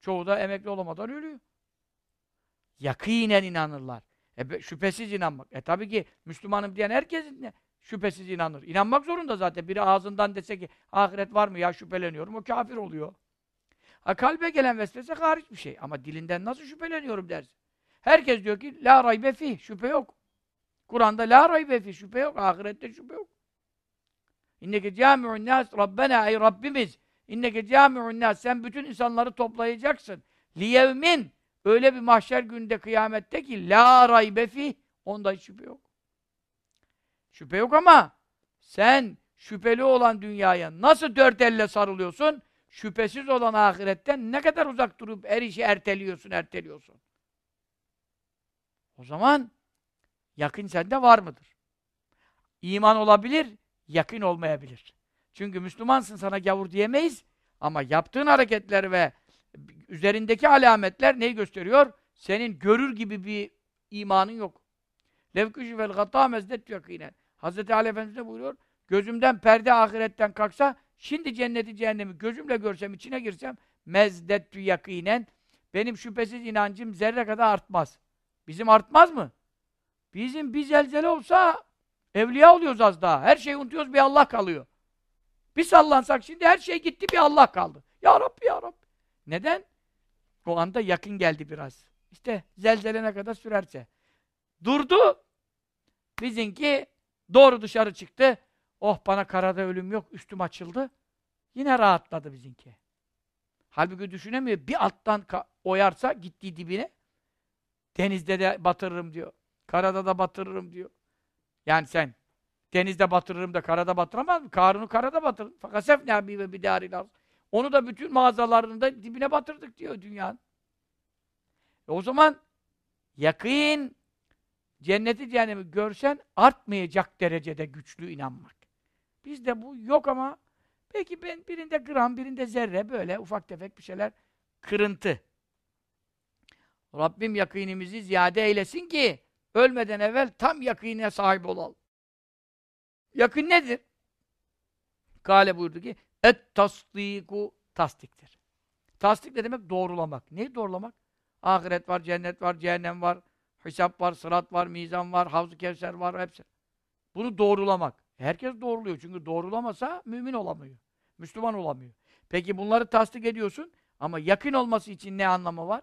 Çoğu da emekli olamadan ölüyor. Yakinen inanırlar. E, şüphesiz inanmak. E tabii ki Müslümanım diyen herkes şüphesiz inanır. İnanmak zorunda zaten. Biri ağzından dese ki ahiret var mı ya şüpheleniyorum. O kafir oluyor. Ha, kalbe gelen vesvese hariç bir şey. Ama dilinden nasıl şüpheleniyorum dersin. Herkes diyor ki la raybe fi. Şüphe yok. Kur'an'da la raybe fi. Şüphe yok. Ahirette şüphe yok. İnneke cami'un nas Rabbena ey Rabbimiz. İnneke cami'un nas. Sen bütün insanları toplayacaksın. Liyevmin. Öyle bir mahşer günde kıyamette ki la raybe fi. Onda hiç şüphe yok. Şüphe yok ama sen şüpheli olan dünyaya nasıl dört elle sarılıyorsun? Şüphesiz olan ahiretten ne kadar uzak durup her işi erteliyorsun, erteliyorsun. O zaman yakın sende var mıdır? İman olabilir, yakın olmayabilir. Çünkü Müslümansın sana gavur diyemeyiz ama yaptığın hareketler ve üzerindeki alametler neyi gösteriyor? Senin görür gibi bir imanın yok. Levküşü vel gata mezdet yakinen. Hazreti Ali Efendimiz de buyuruyor. Gözümden perde ahiretten kalksa şimdi cenneti cehennemi gözümle görsem içine girsem mezdettü yakinen benim şüphesiz inancım zerre kadar artmaz. Bizim artmaz mı? Bizim bir zelzele olsa evliya oluyoruz az daha. Her şeyi unutuyoruz bir Allah kalıyor. Bir sallansak şimdi her şey gitti bir Allah kaldı. Ya Rabbi ya Rabbi. Neden? O anda yakın geldi biraz. İşte zelzele ne kadar sürerse. Durdu. Bizimki doğru dışarı çıktı. Oh bana karada ölüm yok, üstüm açıldı. Yine rahatladı bizimki. Halbuki düşünemiyor. Bir alttan oyarsa gittiği dibine denizde de batırırım diyor. Karada da batırırım diyor. Yani sen denizde batırırım da karada batıramaz mı? Karunu karada batır. Fakat sefne abi ve bidaril Onu da bütün mağazalarında dibine batırdık diyor dünyanın. E o zaman yakın cenneti cehennemi görsen artmayacak derecede güçlü inanmak. Bizde bu yok ama belki ben birinde gram, birinde zerre böyle ufak tefek bir şeyler kırıntı. Rabbim yakınimizi ziyade eylesin ki ölmeden evvel tam yakine sahip olalım. Yakın nedir? Kale buyurdu ki et tasdiku tasdiktir. Tasdik ne demek? Doğrulamak. Neyi doğrulamak? Ahiret var, cennet var, cehennem var, hesap var, sırat var, mizan var, havz-ı kevser var, hepsi. Bunu doğrulamak. Herkes doğruluyor. Çünkü doğrulamasa mümin olamıyor. Müslüman olamıyor. Peki bunları tasdik ediyorsun ama yakın olması için ne anlamı var?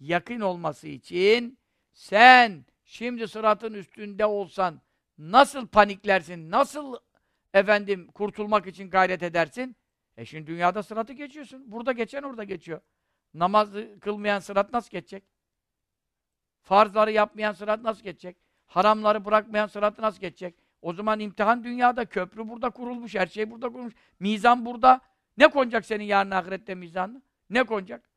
Yakın olması için sen şimdi sıratın üstünde olsan nasıl paniklersin, nasıl efendim kurtulmak için gayret edersin? E şimdi dünyada sıratı geçiyorsun. Burada geçen orada geçiyor. Namaz kılmayan sırat nasıl geçecek? Farzları yapmayan sırat nasıl geçecek? Haramları bırakmayan sırat nasıl geçecek? O zaman imtihan dünyada, köprü burada kurulmuş, her şey burada kurulmuş. Mizan burada. Ne konacak senin yarın ahirette mizanına? Ne konacak?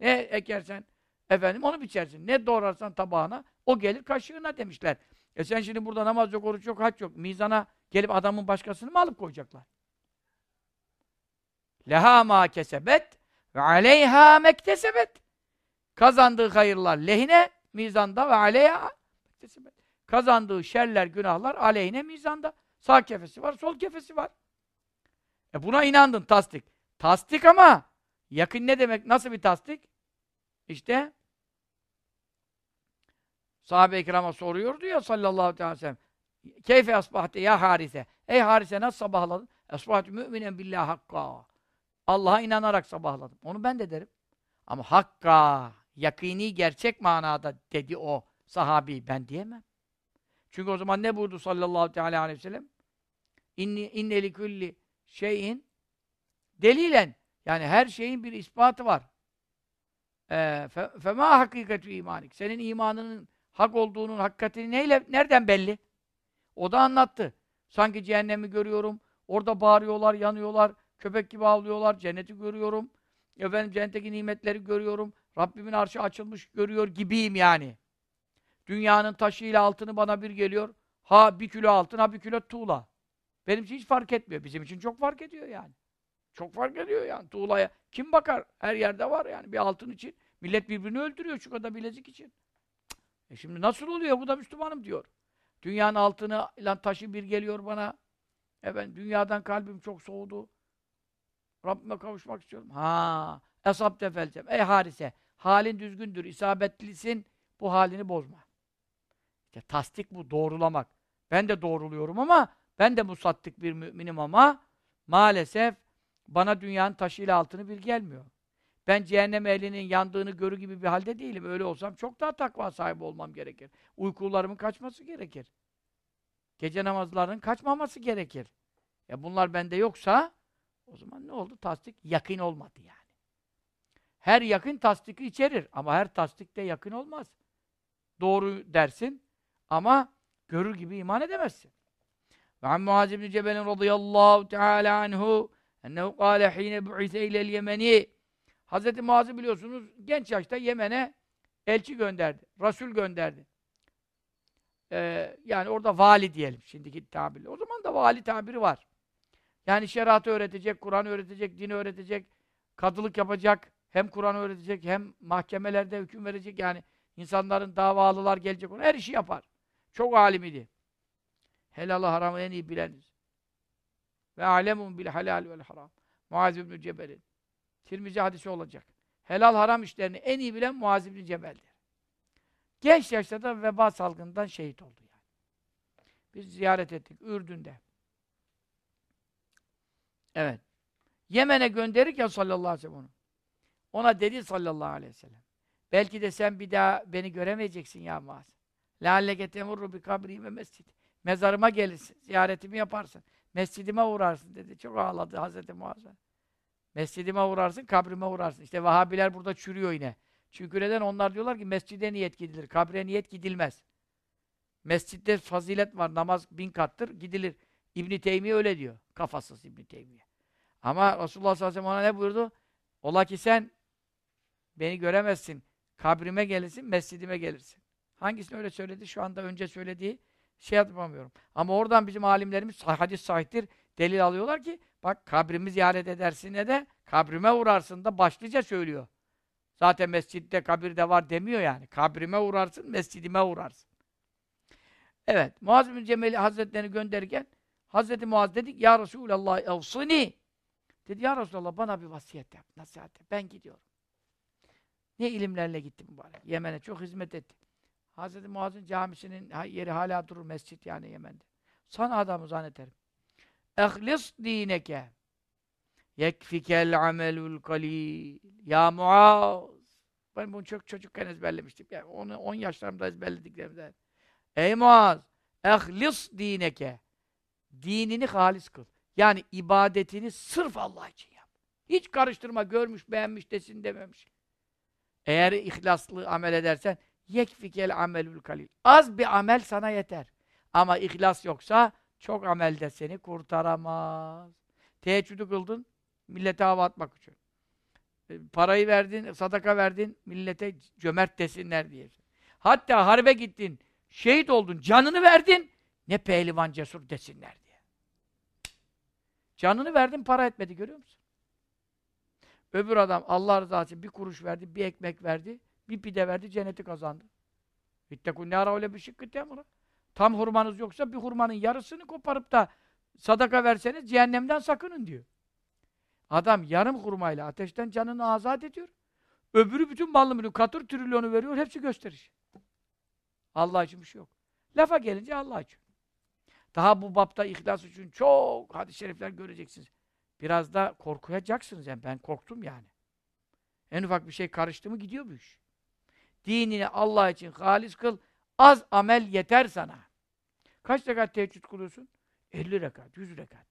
Ne ekersen efendim onu biçersin. Ne doğrarsan tabağına o gelir kaşığına demişler. E sen şimdi burada namaz yok, oruç yok, haç yok. Mizana gelip adamın başkasını mı alıp koyacaklar? Leha ma kesebet ve aleyha mektesebet. Kazandığı hayırlar lehine mizanda ve aleyha mektesebet. Kazandığı şerler, günahlar aleyhine mizanda. Sağ kefesi var, sol kefesi var. E buna inandın tasdik. Tasdik ama yakın ne demek? Nasıl bir tasdik? İşte sahabe-i kirama soruyordu ya sallallahu aleyhi ve sellem. Keyfe asbahte ya harise. Ey harise nasıl sabahladın? Esbahatü müminen billahi hakka. Allah'a inanarak sabahladım. Onu ben de derim. Ama hakka, yakini gerçek manada dedi o sahabi. Ben diyemem. Çünkü o zaman ne buyurdu sallallahu aleyhi ve sellem? İnni inneli kulli şeyin delilen yani her şeyin bir ispatı var. Ee, fema hakikatü imanik. Senin imanının hak olduğunun hakikatini neyle nereden belli? O da anlattı. Sanki cehennemi görüyorum. Orada bağırıyorlar, yanıyorlar. Köpek gibi avlıyorlar. Cenneti görüyorum. Efendim cennetteki nimetleri görüyorum. Rabbimin arşı açılmış görüyor gibiyim yani. Dünyanın taşıyla altını bana bir geliyor. Ha bir kilo altın, ha bir kilo tuğla. Benim için hiç fark etmiyor. Bizim için çok fark ediyor yani. Çok fark ediyor yani tuğlaya. Kim bakar? Her yerde var yani bir altın için. Millet birbirini öldürüyor şu kadar bilezik için. E şimdi nasıl oluyor? Bu da Müslümanım diyor. Dünyanın altını lan taşı bir geliyor bana. Evet, dünyadan kalbim çok soğudu. Rabbime kavuşmak istiyorum. Ha, esab tefelcem. Ey harise, halin düzgündür, isabetlisin, bu halini bozma. İşte tasdik bu, doğrulamak. Ben de doğruluyorum ama, ben de musattık bir müminim ama, maalesef bana dünyanın taşıyla altını bir gelmiyor. Ben cehennem ehlinin yandığını görü gibi bir halde değilim. Öyle olsam çok daha takva sahibi olmam gerekir. Uykularımın kaçması gerekir. Gece namazlarının kaçmaması gerekir. Ya bunlar bende yoksa o zaman ne oldu? Tasdik yakın olmadı yani. Her yakın tasdiki içerir ama her tasdik de yakın olmaz. Doğru dersin ama görür gibi iman edemezsin. Ve an Muaz ibn Cebel'in radıyallahu teala anhu ennehu kâle hîne bu'ise ilel yemeni Hz. Muaz'ı biliyorsunuz genç yaşta Yemen'e elçi gönderdi. Rasul gönderdi. Ee, yani orada vali diyelim şimdiki tabirle. O zaman da vali tabiri var. Yani şeriatı öğretecek, Kur'an öğretecek, din öğretecek, kadılık yapacak, hem Kur'an öğretecek, hem mahkemelerde hüküm verecek. Yani insanların davalılar gelecek ona her işi yapar. Çok alim idi. Helalı haramı en iyi bileniz. Ve alemun bil halal vel haram. Muaz ibn Cebel'in. Tirmizi hadisi olacak. Helal haram işlerini en iyi bilen Muaz ibn Cebel'dir. Genç yaşta da veba salgından şehit oldu yani. Biz ziyaret ettik Ürdün'de. Evet. Yemen'e gönderirken sallallahu aleyhi ve sellem onu. Ona dedi sallallahu aleyhi ve sellem. Belki de sen bir daha beni göremeyeceksin ya Muaz. لَعَلَّكَ تَمُرُّ بِكَبْرِهِ ve mescid. Mezarıma gelirsin, ziyaretimi yaparsın. Mescidime uğrarsın dedi. Çok ağladı Hazreti Muaz'a. Mescidime uğrarsın, kabrime uğrarsın. İşte Vahabiler burada çürüyor yine. Çünkü neden? Onlar diyorlar ki mescide niyet gidilir, kabre niyet gidilmez. Mescitte fazilet var, namaz bin kattır, gidilir. İbn Teymiye öyle diyor. Kafasız İbn Teymiye. Ama Resulullah sallallahu aleyhi ve sellem ona ne buyurdu? Ola ki sen beni göremezsin. Kabrime gelirsin, mescidime gelirsin. Hangisini öyle söyledi? Şu anda önce söylediği şey yapamıyorum. Ama oradan bizim alimlerimiz hadis sahiptir. Delil alıyorlar ki bak kabrimi ziyaret edersin ne de kabrime uğrarsın da başlıca söylüyor. Zaten mescitte kabirde var demiyor yani. Kabrime uğrarsın, mescidime uğrarsın. Evet, Muaz bin Cemeli Hazretlerini gönderirken Hazreti Muaz dedik ya Resulallah evsini dedi ya Resulallah bana bir vasiyet yap, nasihat yap. Ben gidiyorum. Ne ilimlerle gittim mübarek. Yemen'e çok hizmet etti. Hazreti Muaz'ın camisinin yeri hala durur mescit yani Yemen'de. Sana adamı zannederim. Ehlis dineke yekfikel amelul kalil. Ya Muaz. Ben bunu çok çocukken ezberlemiştim. Yani onu 10 yaşlarımda ezberlediklerimden. Ey Muaz, ehlis dineke. Dinini halis kıl. Yani ibadetini sırf Allah için yap. Hiç karıştırma, görmüş, beğenmiş desin dememiş. Eğer ihlaslı amel edersen yekfikel amelül kalil. Az bir amel sana yeter. Ama ihlas yoksa çok amel de seni kurtaramaz. Teheccüdü kıldın. millete hava atmak için. E, parayı verdin, sadaka verdin, millete cömert desinler diye. Hatta harbe gittin, şehit oldun, canını verdin, ne pehlivan cesur desinler diye. Canını verdin, para etmedi görüyor musun? Öbür adam Allah rızası için bir kuruş verdi, bir ekmek verdi, bir pide verdi, cenneti kazandı. İttekun nâra öyle bir şıkkı temura. Tam hurmanız yoksa bir hurmanın yarısını koparıp da sadaka verseniz cehennemden sakının diyor. Adam yarım hurmayla ateşten canını azat ediyor. Öbürü bütün malını mülkü katır trilyonu veriyor. Hepsi gösteriş. Allah için bir şey yok. Lafa gelince Allah için. Daha bu bapta ihlas için çok hadis-i şerifler göreceksiniz. Biraz da korkacaksınız yani. Ben korktum yani. En ufak bir şey karıştı mı gidiyor bu iş. Dinini Allah için halis kıl. Az amel yeter sana. Kaç rekat teheccüd kılıyorsun? 50 rekat, 100 rekat.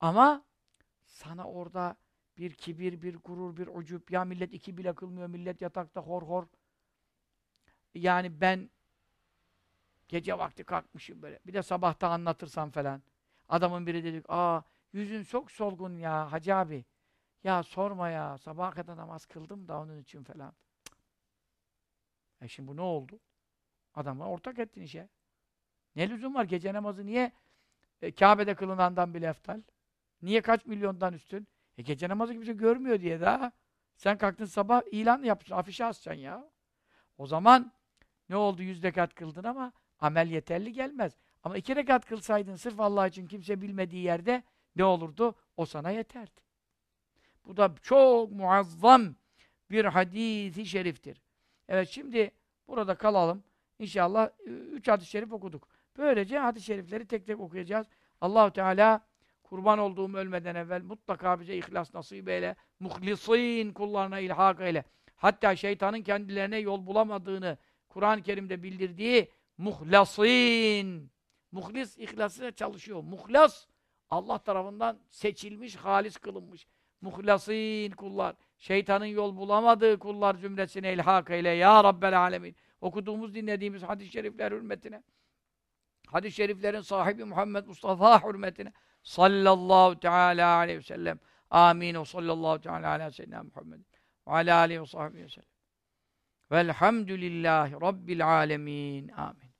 Ama sana orada bir kibir, bir gurur, bir ucup, ya millet iki bile kılmıyor, millet yatakta hor hor. Yani ben gece vakti kalkmışım böyle. Bir de sabahta anlatırsam falan. Adamın biri dedik, aa yüzün çok solgun ya hacı abi. Ya sorma ya, sabaha kadar namaz kıldım da onun için falan. E şimdi bu ne oldu? Adamla ortak ettin işe. Ne lüzum var? Gece namazı niye e, Kabe'de kılınandan bile eftal? Niye kaç milyondan üstün? E gece namazı kimse görmüyor diye daha. Sen kalktın sabah ilan yapıyorsun, afişe asacaksın ya. O zaman ne oldu? Yüz rekat kıldın ama amel yeterli gelmez. Ama iki rekat kılsaydın sırf Allah için kimse bilmediği yerde ne olurdu? O sana yeterdi. Bu da çok muazzam bir hadisi şeriftir. Evet şimdi burada kalalım. İnşallah üç hadis-i şerif okuduk. Böylece hadis-i şerifleri tek tek okuyacağız. Allahu Teala kurban olduğum ölmeden evvel mutlaka bize ihlas nasip eyle. Muhlisin kullarına ilhak eyle. Hatta şeytanın kendilerine yol bulamadığını Kur'an-ı Kerim'de bildirdiği muhlasin. Muhlis ihlasıyla çalışıyor. Muhlas Allah tarafından seçilmiş, halis kılınmış. Muhlasin kullar. Şeytanın yol bulamadığı kullar cümlesine ilhak eyle ya Rabbel alemin. Okuduğumuz, dinlediğimiz hadis-i şerifler hürmetine hadis-i şeriflerin sahibi Muhammed Mustafa hürmetine sallallahu teala aleyhi ve sellem. Amin. Ve sallallahu teala ala seyyidina Muhammed ve ala aleyhi ve sahbihi ve sellem. Velhamdülillahi rabbil alemin. Amin